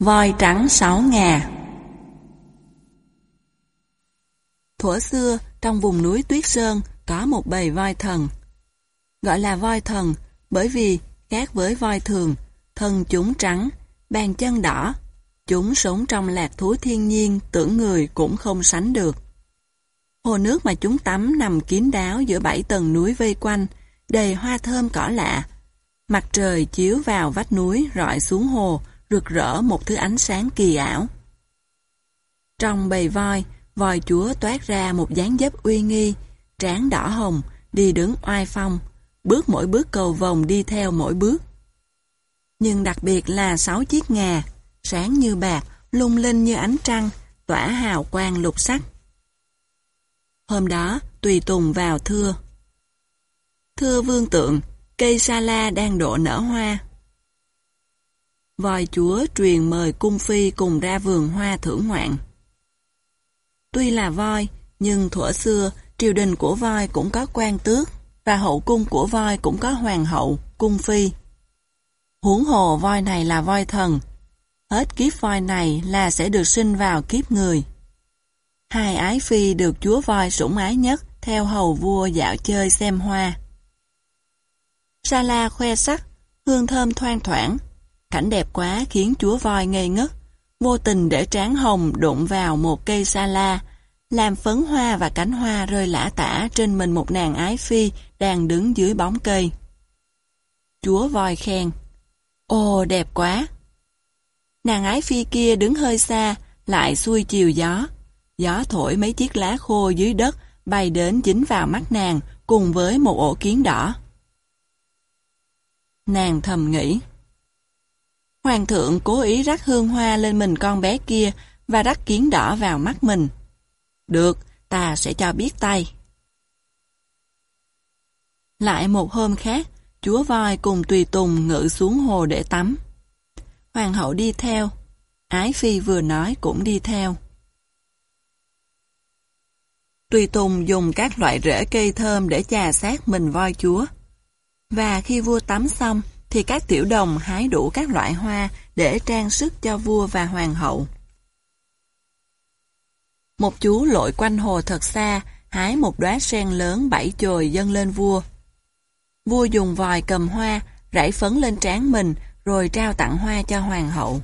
Voi trắng sáu ngà Thuở xưa, trong vùng núi Tuyết Sơn có một bầy voi thần. Gọi là voi thần bởi vì, khác với voi thường, thân chúng trắng, bàn chân đỏ. Chúng sống trong lạc thú thiên nhiên, tưởng người cũng không sánh được. Hồ nước mà chúng tắm nằm kín đáo giữa bảy tầng núi vây quanh, đầy hoa thơm cỏ lạ. Mặt trời chiếu vào vách núi rọi xuống hồ, rực rỡ một thứ ánh sáng kỳ ảo. Trong bầy voi, voi chúa toát ra một dáng dấp uy nghi, trán đỏ hồng, đi đứng oai phong, bước mỗi bước cầu vòng đi theo mỗi bước. Nhưng đặc biệt là sáu chiếc ngà, sáng như bạc, lung linh như ánh trăng, tỏa hào quang lục sắc. Hôm đó, Tùy Tùng vào thưa. Thưa vương tượng, cây sa la đang đổ nở hoa. Voi chúa truyền mời cung phi cùng ra vườn hoa thưởng ngoạn. Tuy là voi, nhưng thuở xưa, triều đình của voi cũng có quan tước, và hậu cung của voi cũng có hoàng hậu, cung phi. Huống hồ voi này là voi thần, hết kiếp voi này là sẽ được sinh vào kiếp người. Hai ái phi được chúa voi sủng ái nhất theo hầu vua dạo chơi xem hoa. Sa la khoe sắc, hương thơm thoang thoảng, cảnh đẹp quá khiến chúa voi ngây ngất, vô tình để tráng hồng đụng vào một cây sa la, làm phấn hoa và cánh hoa rơi lã tả trên mình một nàng ái phi đang đứng dưới bóng cây. Chúa voi khen, ô đẹp quá! Nàng ái phi kia đứng hơi xa, lại xuôi chiều gió. Gió thổi mấy chiếc lá khô dưới đất bay đến dính vào mắt nàng cùng với một ổ kiến đỏ. Nàng thầm nghĩ. Hoàng thượng cố ý rắc hương hoa lên mình con bé kia và rắc kiến đỏ vào mắt mình. Được, ta sẽ cho biết tay. Lại một hôm khác, chúa voi cùng tùy tùng ngự xuống hồ để tắm. Hoàng hậu đi theo, ái phi vừa nói cũng đi theo. Tùy Tùng dùng các loại rễ cây thơm để trà sát mình voi chúa. Và khi vua tắm xong, thì các tiểu đồng hái đủ các loại hoa để trang sức cho vua và hoàng hậu. Một chú lội quanh hồ thật xa, hái một đóa sen lớn bảy chồi dâng lên vua. Vua dùng vòi cầm hoa, rải phấn lên trán mình, rồi trao tặng hoa cho hoàng hậu.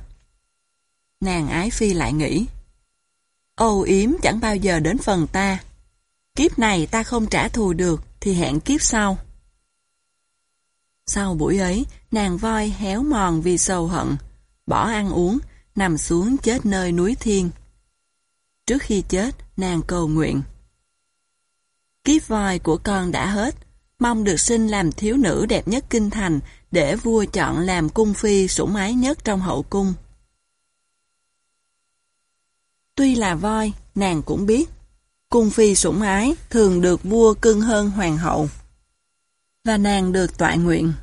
Nàng ái phi lại nghĩ, Âu yếm chẳng bao giờ đến phần ta. Kiếp này ta không trả thù được, thì hẹn kiếp sau. Sau buổi ấy, nàng voi héo mòn vì sầu hận, bỏ ăn uống, nằm xuống chết nơi núi thiên. Trước khi chết, nàng cầu nguyện. Kiếp voi của con đã hết, mong được sinh làm thiếu nữ đẹp nhất kinh thành để vua chọn làm cung phi sủng ái nhất trong hậu cung. Tuy là voi, nàng cũng biết, cung phi sủng ái thường được vua cưng hơn hoàng hậu. Và nàng được tọa nguyện.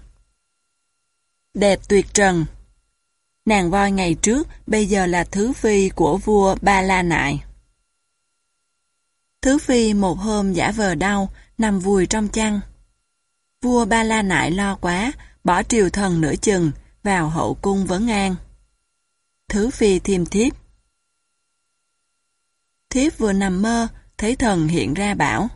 Đẹp tuyệt trần Nàng voi ngày trước bây giờ là thứ phi của vua Ba La Nại. Thứ phi một hôm giả vờ đau, nằm vùi trong chăn. Vua Ba La Nại lo quá, bỏ triều thần nửa chừng, vào hậu cung vấn an. Thứ phi thiêm thiếp. Thiếp vừa nằm mơ, thấy thần hiện ra bảo.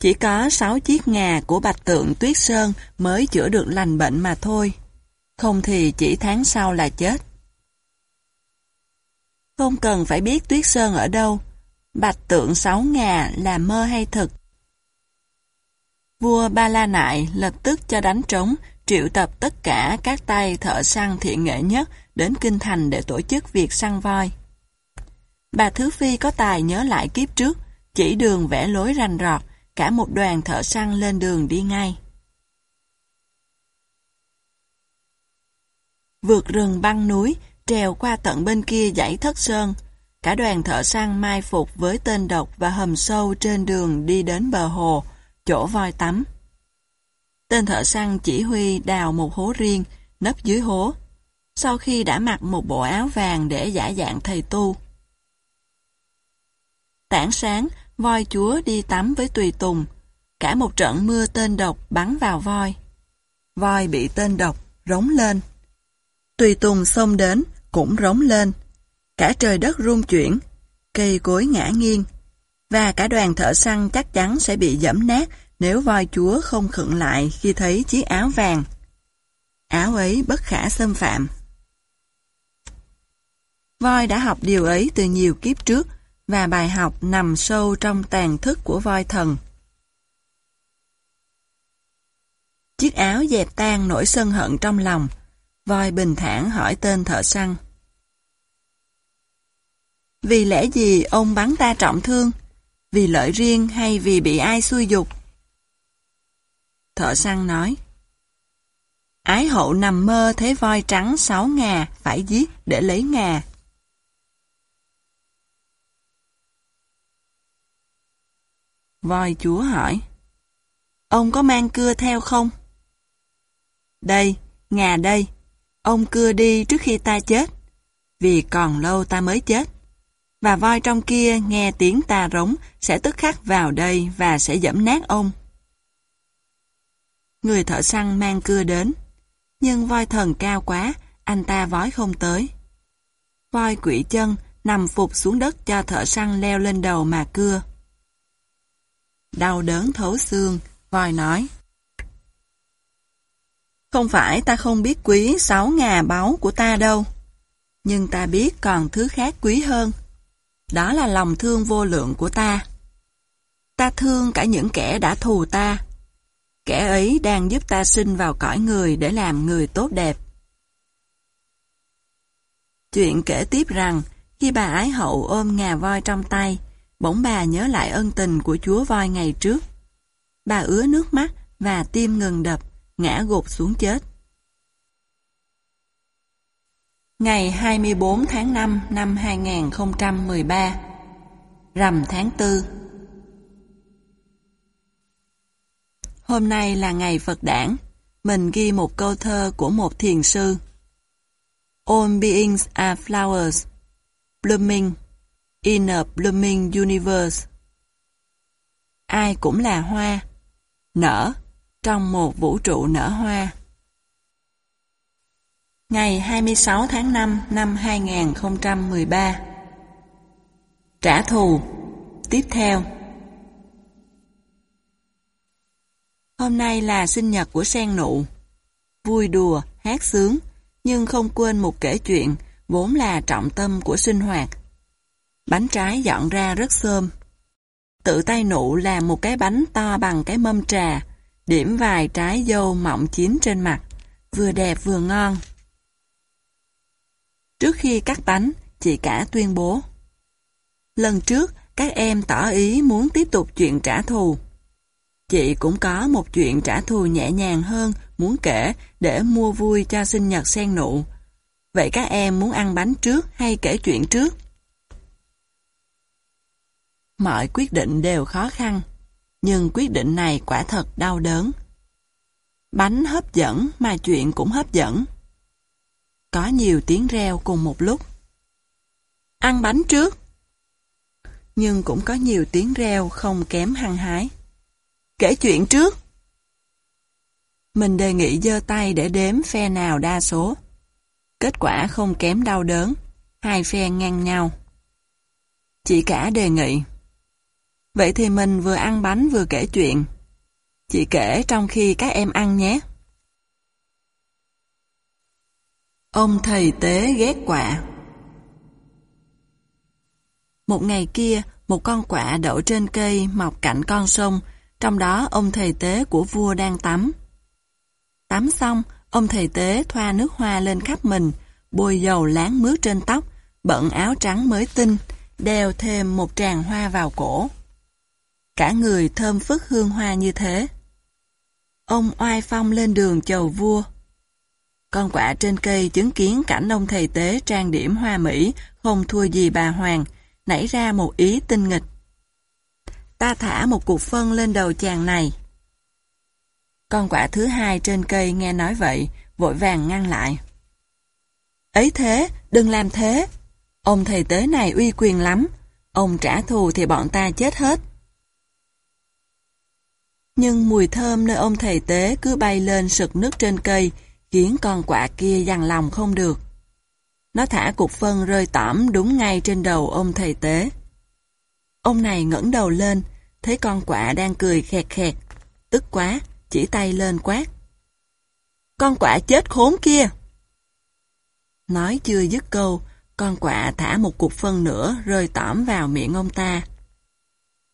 Chỉ có sáu chiếc ngà của bạch tượng tuyết sơn mới chữa được lành bệnh mà thôi. Không thì chỉ tháng sau là chết. Không cần phải biết tuyết sơn ở đâu, bạch tượng sáu ngà là mơ hay thực. Vua Ba La Nại lập tức cho đánh trống, triệu tập tất cả các tay thợ săn thiện nghệ nhất đến kinh thành để tổ chức việc săn voi. Bà Thứ Phi có tài nhớ lại kiếp trước, chỉ đường vẽ lối rành rọt, cả một đoàn thợ săn lên đường đi ngay. Vượt rừng băng núi, trèo qua tận bên kia dãy thất sơn, cả đoàn thợ săn mai phục với tên độc và hầm sâu trên đường đi đến bờ hồ, chỗ voi tắm. Tên thợ săn chỉ huy đào một hố riêng, nấp dưới hố, sau khi đã mặc một bộ áo vàng để giả dạng thầy tu. Tảng sáng, voi chúa đi tắm với tùy tùng. Cả một trận mưa tên độc bắn vào voi. Voi bị tên độc, rống lên. Tùy tùng xông đến, cũng rống lên. Cả trời đất rung chuyển, cây cối ngã nghiêng, và cả đoàn thợ săn chắc chắn sẽ bị dẫm nát nếu voi chúa không khựng lại khi thấy chiếc áo vàng. Áo ấy bất khả xâm phạm. Voi đã học điều ấy từ nhiều kiếp trước và bài học nằm sâu trong tàn thức của voi thần. Chiếc áo dẹp tan nỗi sân hận trong lòng. Voi bình thản hỏi tên thợ săn. Vì lẽ gì ông bắn ta trọng thương? Vì lợi riêng hay vì bị ai xui dục? Thợ săn nói. Ái hậu nằm mơ thấy voi trắng sáu ngà, phải giết để lấy ngà. Voi chúa hỏi. Ông có mang cưa theo không? Đây, ngà đây. Ông cưa đi trước khi ta chết. Vì còn lâu ta mới chết. Và voi trong kia nghe tiếng ta rống sẽ tức khắc vào đây và sẽ dẫm nát ông. Người thợ săn mang cưa đến. Nhưng voi thần cao quá, anh ta vói không tới. Voi quỷ chân nằm phục xuống đất cho thợ săn leo lên đầu mà cưa. Đau đớn thấu xương, voi nói. Không phải ta không biết quý sáu ngà báu của ta đâu. Nhưng ta biết còn thứ khác quý hơn. Đó là lòng thương vô lượng của ta. Ta thương cả những kẻ đã thù ta. Kẻ ấy đang giúp ta sinh vào cõi người để làm người tốt đẹp. Chuyện kể tiếp rằng, khi bà ái hậu ôm ngà voi trong tay, bỗng bà nhớ lại ân tình của chúa voi ngày trước. Bà ứa nước mắt và tim ngừng đập, ngã gục xuống chết. Ngày 24 tháng 5 năm 2013 Rằm tháng 4 Hôm nay là ngày Phật đản. Mình ghi một câu thơ của một thiền sư. All beings are flowers, blooming in a blooming universe. Ai cũng là hoa, nở trong một vũ trụ nở hoa. Ngày 26 tháng 5 năm 2013 Trả thù Tiếp theo Hôm nay là sinh nhật của sen nụ. Vui đùa, hát sướng, nhưng không quên một kể chuyện, vốn là trọng tâm của sinh hoạt. Bánh trái dọn ra rất xôm. Tự tay nụ làm một cái bánh to bằng cái mâm trà, điểm vài trái dâu mọng chín trên mặt, vừa đẹp vừa ngon. Trước khi cắt bánh, chị cả tuyên bố. Lần trước, các em tỏ ý muốn tiếp tục chuyện trả thù. Chị cũng có một chuyện trả thù nhẹ nhàng hơn muốn kể để mua vui cho sinh nhật sen nụ. Vậy các em muốn ăn bánh trước hay kể chuyện trước? Mọi quyết định đều khó khăn, nhưng quyết định này quả thật đau đớn. Bánh hấp dẫn mà chuyện cũng hấp dẫn. Có nhiều tiếng reo cùng một lúc. Ăn bánh trước. Nhưng cũng có nhiều tiếng reo không kém hăng hái. Kể chuyện trước. Mình đề nghị giơ tay để đếm phe nào đa số. Kết quả không kém đau đớn. Hai phe ngang nhau. Chị cả đề nghị. Vậy thì mình vừa ăn bánh vừa kể chuyện. Chị kể trong khi các em ăn nhé. Ông thầy tế ghét quả Một ngày kia, một con quả đậu trên cây mọc cạnh con sông, trong đó ông thầy tế của vua đang tắm. Tắm xong, ông thầy tế thoa nước hoa lên khắp mình, bôi dầu láng mướt trên tóc, bận áo trắng mới tinh, đeo thêm một tràng hoa vào cổ. Cả người thơm phức hương hoa như thế. Ông oai phong lên đường chầu vua. Con quạ trên cây chứng kiến cảnh ông thầy tế trang điểm hoa mỹ, không thua gì bà Hoàng, nảy ra một ý tinh nghịch. Ta thả một cục phân lên đầu chàng này. Con quạ thứ hai trên cây nghe nói vậy, vội vàng ngăn lại. Ấy thế, đừng làm thế. Ông thầy tế này uy quyền lắm. Ông trả thù thì bọn ta chết hết. Nhưng mùi thơm nơi ông thầy tế cứ bay lên sực nước trên cây, khiến con quạ kia dằn lòng không được. Nó thả cục phân rơi tỏm đúng ngay trên đầu ông thầy tế. Ông này ngẩng đầu lên, thấy con quạ đang cười khẹt khẹt. Tức quá, chỉ tay lên quát. Con quạ chết khốn kia! Nói chưa dứt câu, con quạ thả một cục phân nữa rơi tỏm vào miệng ông ta.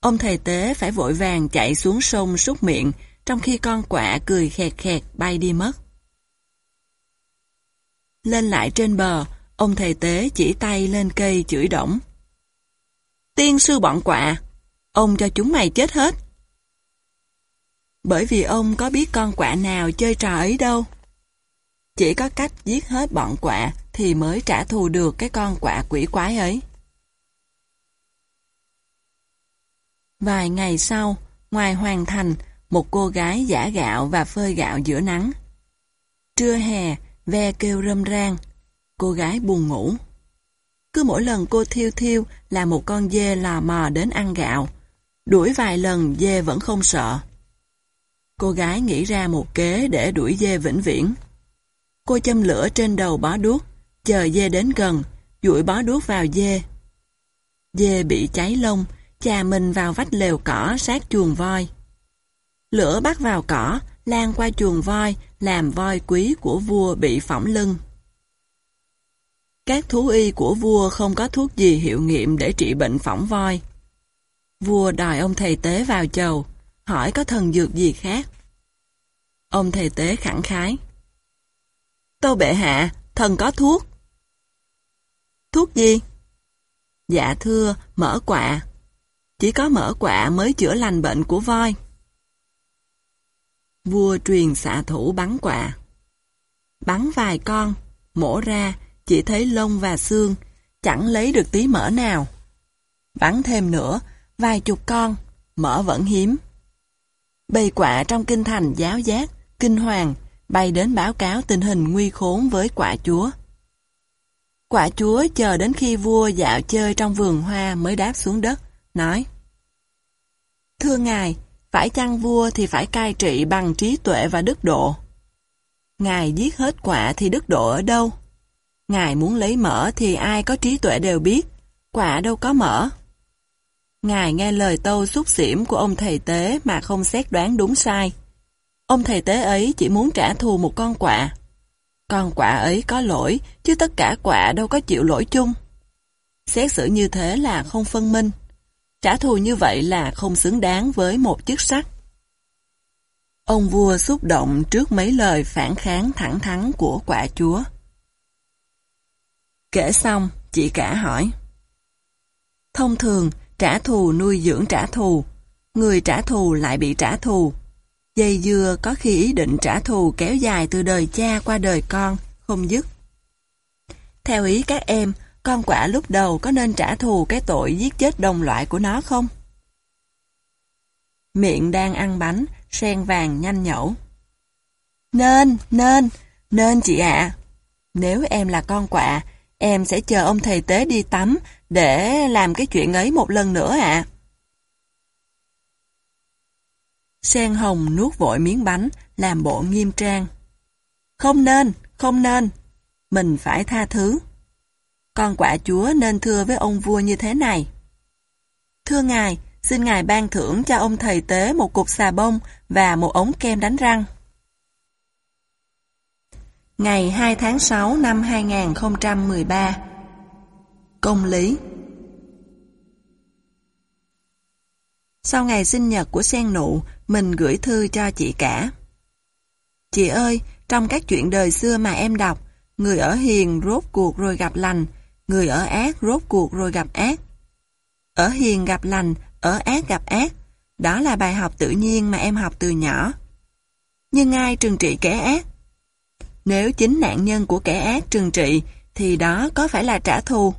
Ông thầy tế phải vội vàng chạy xuống sông súc miệng, trong khi con quạ cười khẹt khẹt bay đi mất. Lên lại trên bờ, ông thầy tế chỉ tay lên cây chửi đổng. Tiên sư bọn quạ, ông cho chúng mày chết hết. Bởi vì ông có biết con quạ nào chơi trò ấy đâu. Chỉ có cách giết hết bọn quạ thì mới trả thù được cái con quạ quỷ quái ấy. Vài ngày sau, ngoài hoàn thành, một cô gái giả gạo và phơi gạo giữa nắng. Trưa hè, ve kêu râm ran. Cô gái buồn ngủ. Cứ mỗi lần cô thiêu thiêu là một con dê lò mò đến ăn gạo. Đuổi vài lần dê vẫn không sợ. Cô gái nghĩ ra một kế để đuổi dê vĩnh viễn. Cô châm lửa trên đầu bó đuốc, chờ dê đến gần, dụi bó đuốc vào dê. Dê bị cháy lông, chà mình vào vách lều cỏ sát chuồng voi. Lửa bắt vào cỏ, lan qua chuồng voi, làm voi quý của vua bị phỏng lưng. Các thú y của vua không có thuốc gì hiệu nghiệm để trị bệnh phỏng voi. Vua đòi ông thầy tế vào chầu, hỏi có thần dược gì khác. Ông thầy tế khẳng khái. Tâu bệ hạ, thần có thuốc. Thuốc gì? Dạ thưa, mỡ quạ. Chỉ có mỡ quạ mới chữa lành bệnh của voi. Vua truyền xạ thủ bắn quạ. Bắn vài con, mổ ra, chỉ thấy lông và xương, chẳng lấy được tí mỡ nào. Bắn thêm nữa, vài chục con, mỡ vẫn hiếm. Bầy quạ trong kinh thành giáo giác, kinh hoàng, bay đến báo cáo tình hình nguy khốn với quả chúa. Quả chúa chờ đến khi vua dạo chơi trong vườn hoa mới đáp xuống đất, nói Thưa ngài, phải chăng vua thì phải cai trị bằng trí tuệ và đức độ. Ngài giết hết quả thì đức độ ở đâu? Ngài muốn lấy mỡ thì ai có trí tuệ đều biết, quả đâu có mỡ. Ngài nghe lời tâu xúc xỉm của ông thầy tế mà không xét đoán đúng sai. Ông thầy tế ấy chỉ muốn trả thù một con quạ. Con quạ ấy có lỗi, chứ tất cả quạ đâu có chịu lỗi chung. Xét xử như thế là không phân minh. Trả thù như vậy là không xứng đáng với một chức sắc. Ông vua xúc động trước mấy lời phản kháng thẳng thắn của quả chúa. Kể xong, chị cả hỏi. Thông thường, trả thù nuôi dưỡng trả thù. Người trả thù lại bị trả thù. Dây dưa có khi ý định trả thù kéo dài từ đời cha qua đời con, không dứt. Theo ý các em, con quả lúc đầu có nên trả thù cái tội giết chết đồng loại của nó không? Miệng đang ăn bánh, sen vàng nhanh nhẩu. Nên, nên, nên chị ạ. Nếu em là con quạ, em sẽ chờ ông thầy tế đi tắm để làm cái chuyện ấy một lần nữa ạ. Sen hồng nuốt vội miếng bánh, làm bộ nghiêm trang. Không nên, không nên. Mình phải tha thứ. Con quả chúa nên thưa với ông vua như thế này. Thưa ngài, xin ngài ban thưởng cho ông thầy tế một cục xà bông và một ống kem đánh răng. Ngày 2 tháng 6 năm 2013 Công lý Sau ngày sinh nhật của sen nụ, mình gửi thư cho chị cả. Chị ơi, trong các chuyện đời xưa mà em đọc, người ở hiền rốt cuộc rồi gặp lành, người ở ác rốt cuộc rồi gặp ác. Ở hiền gặp lành, ở ác gặp ác, đó là bài học tự nhiên mà em học từ nhỏ. Nhưng ai trừng trị kẻ ác? Nếu chính nạn nhân của kẻ ác trừng trị, thì đó có phải là trả thù?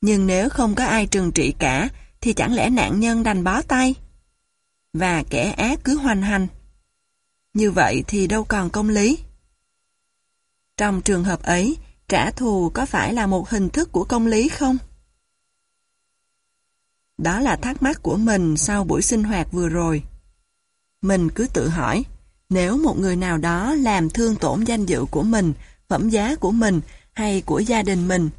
Nhưng nếu không có ai trừng trị cả, thì chẳng lẽ nạn nhân đành bó tay? Và kẻ ác cứ hoành hành. Như vậy thì đâu còn công lý. Trong trường hợp ấy, trả thù có phải là một hình thức của công lý không? Đó là thắc mắc của mình sau buổi sinh hoạt vừa rồi. Mình cứ tự hỏi, nếu một người nào đó làm thương tổn danh dự của mình, phẩm giá của mình hay của gia đình mình.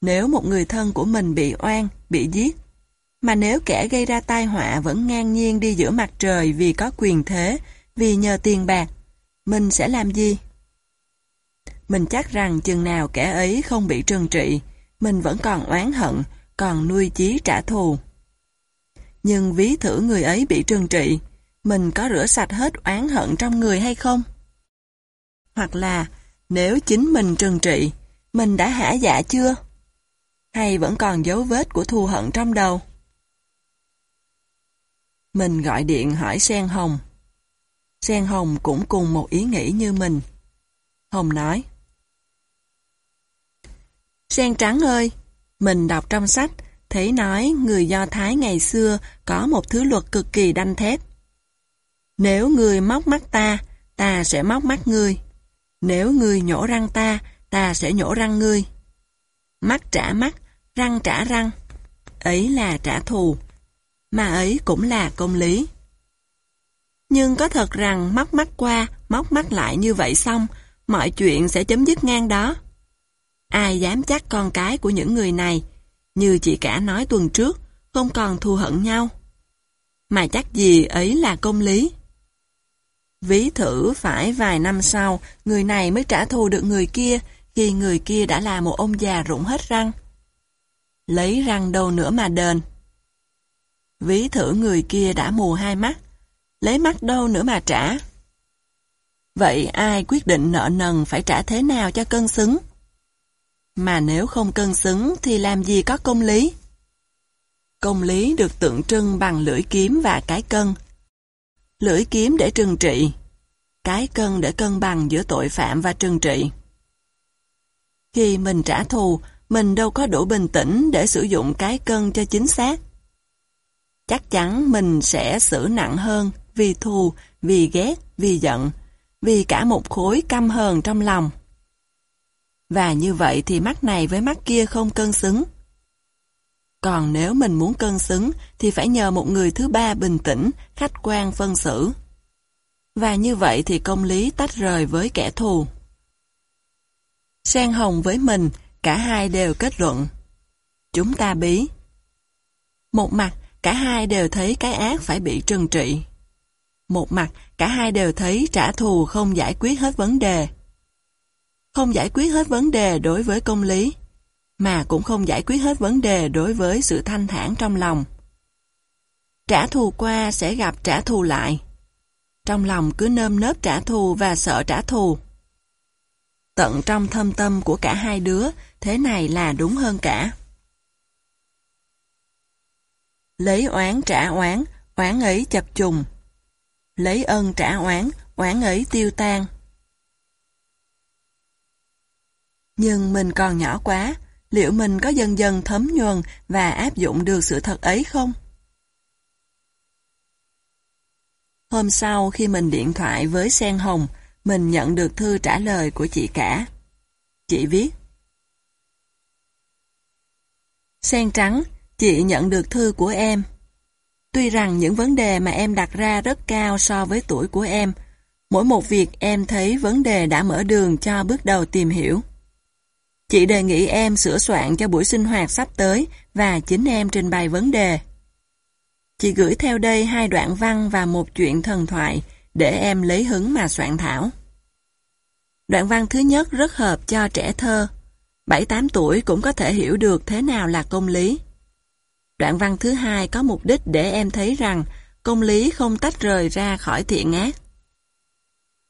Nếu một người thân của mình bị oan, bị giết, mà nếu kẻ gây ra tai họa vẫn ngang nhiên đi giữa mặt trời vì có quyền thế, vì nhờ tiền bạc, mình sẽ làm gì? Mình chắc rằng chừng nào kẻ ấy không bị trừng trị, mình vẫn còn oán hận, còn nuôi chí trả thù. Nhưng ví thử người ấy bị trừng trị, mình có rửa sạch hết oán hận trong người hay không? Hoặc là, nếu chính mình trừng trị, mình đã hả dạ chưa? Hay vẫn còn dấu vết của thù hận trong đầu? Mình gọi điện hỏi Sen Hồng. Sen Hồng cũng cùng một ý nghĩ như mình. Hồng nói, Sen trắng ơi, mình đọc trong sách, thấy nói người Do Thái ngày xưa có một thứ luật cực kỳ đanh thép. Nếu người móc mắt ta, ta sẽ móc mắt ngươi. Nếu ngươi nhổ răng ta, ta sẽ nhổ răng ngươi. Mắt trả mắt, răng trả răng. Ấy là trả thù. Mà ấy cũng là công lý. Nhưng có thật rằng móc mắt qua, móc mắt lại như vậy xong, mọi chuyện sẽ chấm dứt ngang đó. Ai dám chắc con cái của những người này, như chị cả nói tuần trước, không còn thù hận nhau. Mà chắc gì ấy là công lý. Ví thử phải vài năm sau, người này mới trả thù được người kia, khi người kia đã là một ông già rụng hết răng. Lấy răng đâu nữa mà đền. Ví thử người kia đã mù hai mắt, lấy mắt đâu nữa mà trả. Vậy ai quyết định nợ nần phải trả thế nào cho cân xứng? Mà nếu không cân xứng thì làm gì có công lý? Công lý được tượng trưng bằng lưỡi kiếm và cái cân. Lưỡi kiếm để trừng trị, cái cân để cân bằng giữa tội phạm và trừng trị. Khi mình trả thù, mình đâu có đủ bình tĩnh để sử dụng cái cân cho chính xác. Chắc chắn mình sẽ xử nặng hơn vì thù, vì ghét, vì giận, vì cả một khối căm hờn trong lòng. Và như vậy thì mắt này với mắt kia không cân xứng. Còn nếu mình muốn cân xứng thì phải nhờ một người thứ ba bình tĩnh, khách quan phân xử. Và như vậy thì công lý tách rời với kẻ thù. Sen hồng với mình, cả hai đều kết luận. Chúng ta bí. Một mặt, cả hai đều thấy cái ác phải bị trừng trị. Một mặt, cả hai đều thấy trả thù không giải quyết hết vấn đề. Không giải quyết hết vấn đề đối với công lý, mà cũng không giải quyết hết vấn đề đối với sự thanh thản trong lòng. Trả thù qua sẽ gặp trả thù lại. Trong lòng cứ nơm nớp trả thù và sợ trả thù. Tận trong thâm tâm của cả hai đứa, thế này là đúng hơn cả. Lấy oán trả oán, oán ấy chập trùng. Lấy ân trả oán, oán ấy tiêu tan. Nhưng mình còn nhỏ quá, liệu mình có dần dần thấm nhuần và áp dụng được sự thật ấy không? Hôm sau khi mình điện thoại với Sen Hồng, mình nhận được thư trả lời của chị cả. Chị viết Sen trắng, chị nhận được thư của em. Tuy rằng những vấn đề mà em đặt ra rất cao so với tuổi của em, mỗi một việc em thấy vấn đề đã mở đường cho bước đầu tìm hiểu. Chị đề nghị em sửa soạn cho buổi sinh hoạt sắp tới và chính em trình bày vấn đề. Chị gửi theo đây hai đoạn văn và một chuyện thần thoại để em lấy hứng mà soạn thảo. Đoạn văn thứ nhất rất hợp cho trẻ thơ. 7-8 tuổi cũng có thể hiểu được thế nào là công lý. Đoạn văn thứ hai có mục đích để em thấy rằng công lý không tách rời ra khỏi thiện ác.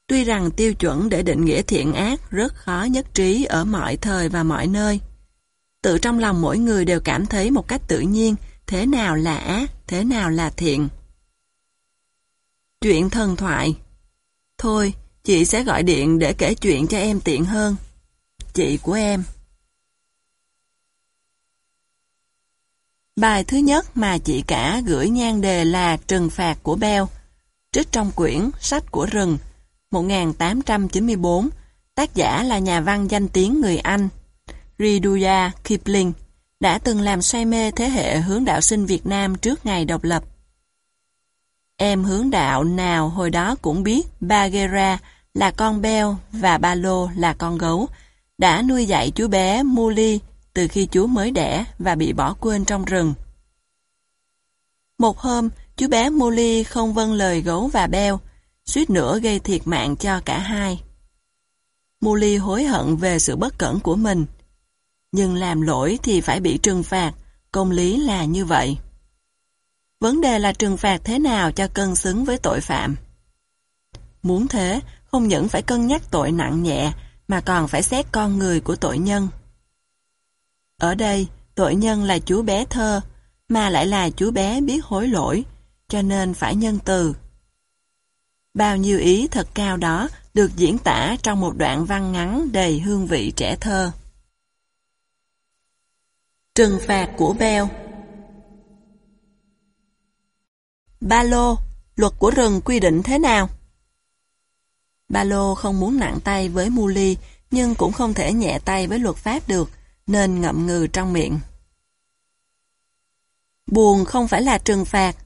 Tuy rằng tiêu chuẩn để định nghĩa thiện ác rất khó nhất trí ở mọi thời và mọi nơi. Tự trong lòng mỗi người đều cảm thấy một cách tự nhiên thế nào là ác, thế nào là thiện. Chuyện thần thoại Thôi, chị sẽ gọi điện để kể chuyện cho em tiện hơn. Chị của em Bài thứ nhất mà chị cả gửi nhan đề là Trừng phạt của Beo, trích trong quyển Sách của rừng, 1894, tác giả là nhà văn danh tiếng người Anh, Rudyard Kipling, đã từng làm say mê thế hệ hướng đạo sinh Việt Nam trước ngày độc lập. Em hướng đạo nào hồi đó cũng biết Bagheera là con beo và ba lô là con gấu, đã nuôi dạy chú bé Muli từ khi chú mới đẻ và bị bỏ quên trong rừng. Một hôm, chú bé Muli không vâng lời gấu và beo, suýt nữa gây thiệt mạng cho cả hai. Muli hối hận về sự bất cẩn của mình. Nhưng làm lỗi thì phải bị trừng phạt, công lý là như vậy. Vấn đề là trừng phạt thế nào cho cân xứng với tội phạm. Muốn thế, không những phải cân nhắc tội nặng nhẹ, mà còn phải xét con người của tội nhân. Ở đây, tội nhân là chú bé thơ, mà lại là chú bé biết hối lỗi, cho nên phải nhân từ. Bao nhiêu ý thật cao đó được diễn tả trong một đoạn văn ngắn đầy hương vị trẻ thơ. Trừng phạt của Beo Ba lô, luật của rừng quy định thế nào? Ba lô không muốn nặng tay với Muli, nhưng cũng không thể nhẹ tay với luật pháp được, nên ngậm ngừ trong miệng. Buồn không phải là trừng phạt.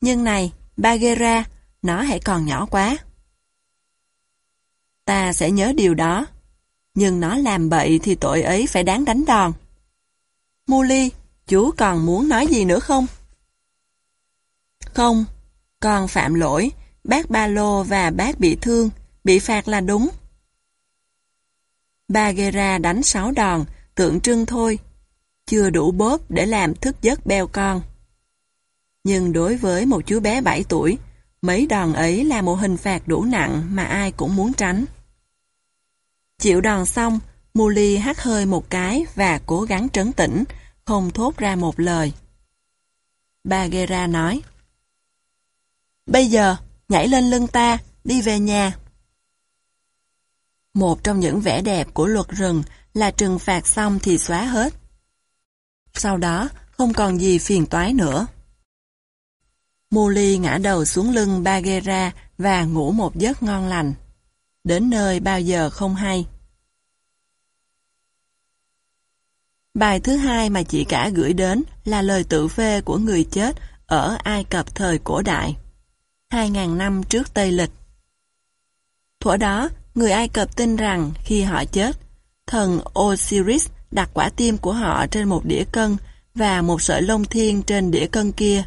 Nhưng này, Bagheera, nó hãy còn nhỏ quá. Ta sẽ nhớ điều đó. Nhưng nó làm bậy thì tội ấy phải đáng đánh đòn. Muli, chú còn muốn nói gì nữa không? Không, con phạm lỗi, bác ba lô và bác bị thương, bị phạt là đúng. Bagheera đánh sáu đòn, tượng trưng thôi, chưa đủ bóp để làm thức giấc beo con. Nhưng đối với một chú bé 7 tuổi, mấy đòn ấy là một hình phạt đủ nặng mà ai cũng muốn tránh. Chịu đòn xong, Muli hắt hơi một cái và cố gắng trấn tĩnh, không thốt ra một lời. Bagheera nói, Bây giờ, nhảy lên lưng ta, đi về nhà. Một trong những vẻ đẹp của luật rừng là trừng phạt xong thì xóa hết. Sau đó, không còn gì phiền toái nữa. Muli ngã đầu xuống lưng Bagheera và ngủ một giấc ngon lành. Đến nơi bao giờ không hay. Bài thứ hai mà chị cả gửi đến là lời tự phê của người chết ở Ai Cập thời cổ đại. 2.000 năm trước Tây Lịch. Thuở đó, người Ai Cập tin rằng khi họ chết, thần Osiris đặt quả tim của họ trên một đĩa cân và một sợi lông thiên trên đĩa cân kia.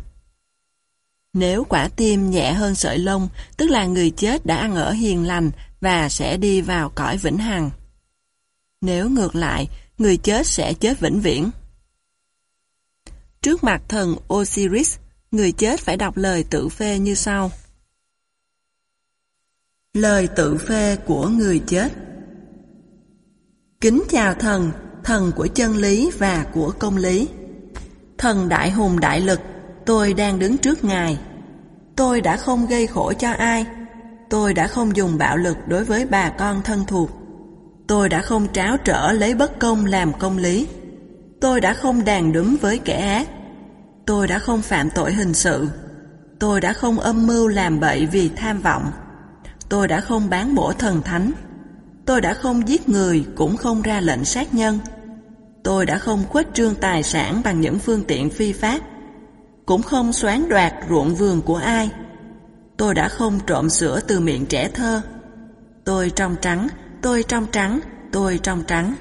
Nếu quả tim nhẹ hơn sợi lông, tức là người chết đã ăn ở hiền lành và sẽ đi vào cõi vĩnh hằng. Nếu ngược lại, người chết sẽ chết vĩnh viễn. Trước mặt thần Osiris, người chết phải đọc lời tự phê như sau. Lời tự phê của người chết Kính chào thần, thần của chân lý và của công lý. Thần đại hùng đại lực, tôi đang đứng trước ngài. Tôi đã không gây khổ cho ai. Tôi đã không dùng bạo lực đối với bà con thân thuộc. Tôi đã không tráo trở lấy bất công làm công lý. Tôi đã không đàn đúm với kẻ ác. Tôi đã không phạm tội hình sự. Tôi đã không âm mưu làm bậy vì tham vọng. Tôi đã không bán bổ thần thánh. Tôi đã không giết người cũng không ra lệnh sát nhân. Tôi đã không khuếch trương tài sản bằng những phương tiện phi pháp. Cũng không xoán đoạt ruộng vườn của ai. Tôi đã không trộm sữa từ miệng trẻ thơ. Tôi trong trắng, tôi trong trắng, tôi trong trắng.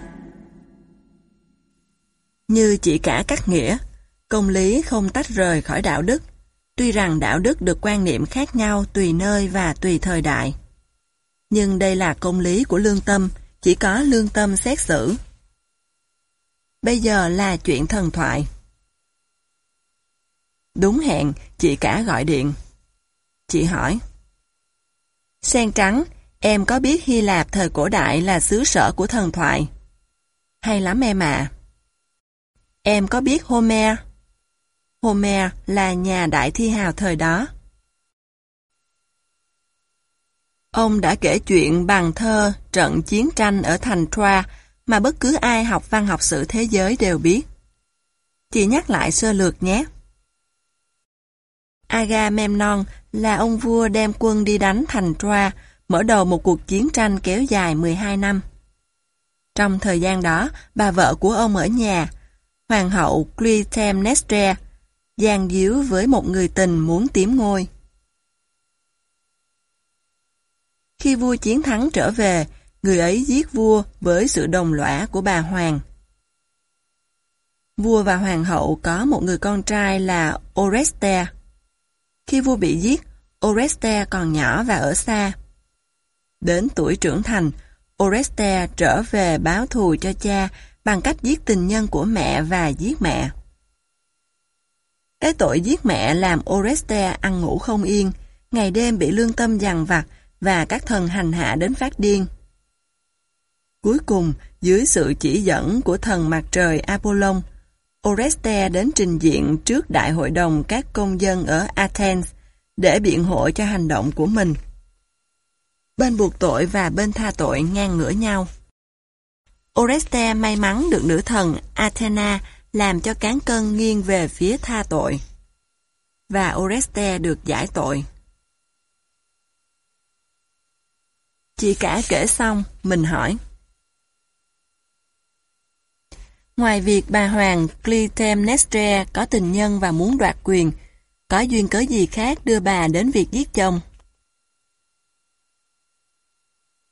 Như chỉ cả các nghĩa, công lý không tách rời khỏi đạo đức, tuy rằng đạo đức được quan niệm khác nhau tùy nơi và tùy thời đại. Nhưng đây là công lý của lương tâm, chỉ có lương tâm xét xử. Bây giờ là chuyện thần thoại. Đúng hẹn, chị cả gọi điện. Chị hỏi. Sen trắng, em có biết Hy Lạp thời cổ đại là xứ sở của thần thoại? Hay lắm em à. Em có biết Homer? Homer là nhà đại thi hào thời đó. Ông đã kể chuyện bằng thơ trận chiến tranh ở thành Troa mà bất cứ ai học văn học sử thế giới đều biết. Chị nhắc lại sơ lược nhé. Agamemnon là ông vua đem quân đi đánh thành Troa, mở đầu một cuộc chiến tranh kéo dài 12 năm. Trong thời gian đó, bà vợ của ông ở nhà, Hoàng hậu Clytemnestra, gian díu với một người tình muốn tiếm ngôi. Khi vua chiến thắng trở về, Người ấy giết vua với sự đồng lõa của bà Hoàng. Vua và hoàng hậu có một người con trai là Oreste. Khi vua bị giết, Oreste còn nhỏ và ở xa. Đến tuổi trưởng thành, Oreste trở về báo thù cho cha bằng cách giết tình nhân của mẹ và giết mẹ. Cái tội giết mẹ làm Oreste ăn ngủ không yên, ngày đêm bị lương tâm dằn vặt và các thần hành hạ đến phát điên. Cuối cùng, dưới sự chỉ dẫn của thần mặt trời Apollon, Oreste đến trình diện trước đại hội đồng các công dân ở Athens để biện hộ cho hành động của mình. Bên buộc tội và bên tha tội ngang ngửa nhau. Oreste may mắn được nữ thần Athena làm cho cán cân nghiêng về phía tha tội. Và Oreste được giải tội. Chị cả kể xong, mình hỏi. Ngoài việc bà Hoàng Clytemnestra có tình nhân và muốn đoạt quyền, có duyên cớ gì khác đưa bà đến việc giết chồng?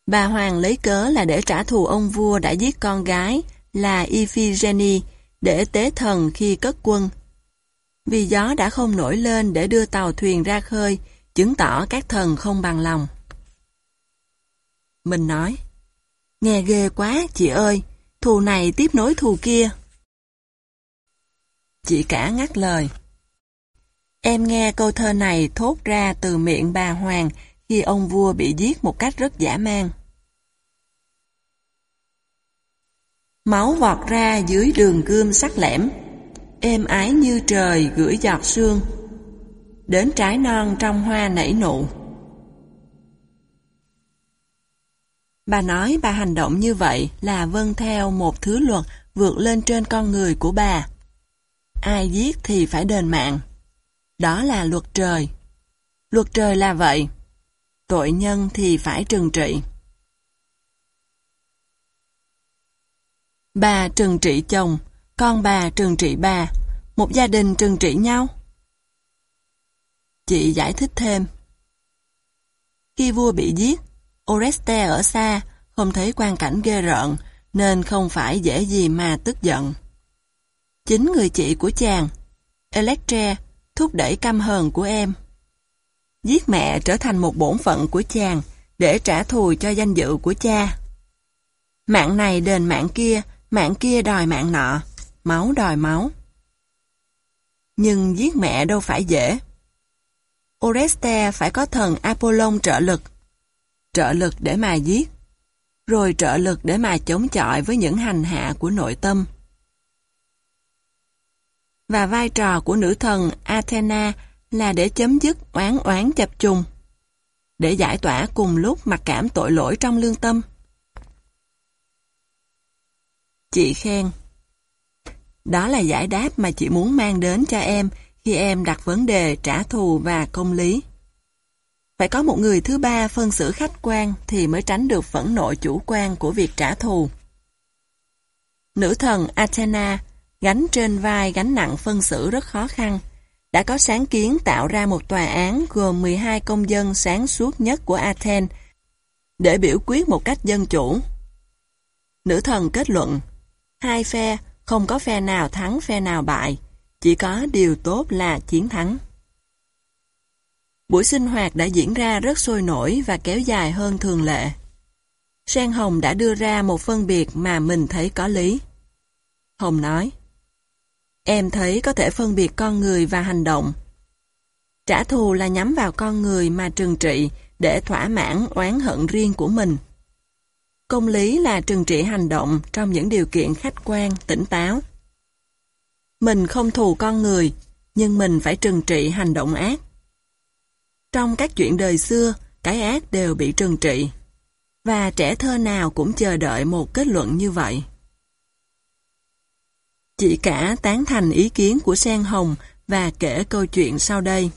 Bà Hoàng lấy cớ là để trả thù ông vua đã giết con gái là Iphigenie để tế thần khi cất quân. Vì gió đã không nổi lên để đưa tàu thuyền ra khơi, chứng tỏ các thần không bằng lòng. Mình nói, nghe ghê quá chị ơi, thù này tiếp nối thù kia. Chị cả ngắt lời. Em nghe câu thơ này thốt ra từ miệng bà Hoàng khi ông vua bị giết một cách rất dã man. Máu vọt ra dưới đường gươm sắc lẻm, êm ái như trời gửi giọt sương, đến trái non trong hoa nảy nụ. Bà nói bà hành động như vậy là vâng theo một thứ luật vượt lên trên con người của bà. Ai giết thì phải đền mạng. Đó là luật trời. Luật trời là vậy. Tội nhân thì phải trừng trị. Bà trừng trị chồng, con bà trừng trị bà, một gia đình trừng trị nhau. Chị giải thích thêm. Khi vua bị giết, Oreste ở xa, không thấy quan cảnh ghê rợn, nên không phải dễ gì mà tức giận. Chính người chị của chàng, Electre, thúc đẩy căm hờn của em. Giết mẹ trở thành một bổn phận của chàng để trả thù cho danh dự của cha. Mạng này đền mạng kia, mạng kia đòi mạng nọ, máu đòi máu. Nhưng giết mẹ đâu phải dễ. Oreste phải có thần Apollon trợ lực. Trợ lực để mà giết. Rồi trợ lực để mà chống chọi với những hành hạ của nội tâm. Và vai trò của nữ thần Athena là để chấm dứt oán oán chập trùng. Để giải tỏa cùng lúc mặc cảm tội lỗi trong lương tâm. Chị khen. Đó là giải đáp mà chị muốn mang đến cho em khi em đặt vấn đề trả thù và công lý. Phải có một người thứ ba phân xử khách quan thì mới tránh được phẫn nộ chủ quan của việc trả thù. Nữ thần Athena gánh trên vai gánh nặng phân xử rất khó khăn, đã có sáng kiến tạo ra một tòa án gồm 12 công dân sáng suốt nhất của Athens để biểu quyết một cách dân chủ. Nữ thần kết luận Hai phe, không có phe nào thắng phe nào bại, chỉ có điều tốt là chiến thắng. Buổi sinh hoạt đã diễn ra rất sôi nổi và kéo dài hơn thường lệ. Sang Hồng đã đưa ra một phân biệt mà mình thấy có lý. Hồng nói, Em thấy có thể phân biệt con người và hành động. Trả thù là nhắm vào con người mà trừng trị để thỏa mãn oán hận riêng của mình. Công lý là trừng trị hành động trong những điều kiện khách quan, tỉnh táo. Mình không thù con người, nhưng mình phải trừng trị hành động ác. Trong các chuyện đời xưa, cái ác đều bị trừng trị. Và trẻ thơ nào cũng chờ đợi một kết luận như vậy. Chị cả tán thành ý kiến của Sen Hồng và kể câu chuyện sau đây.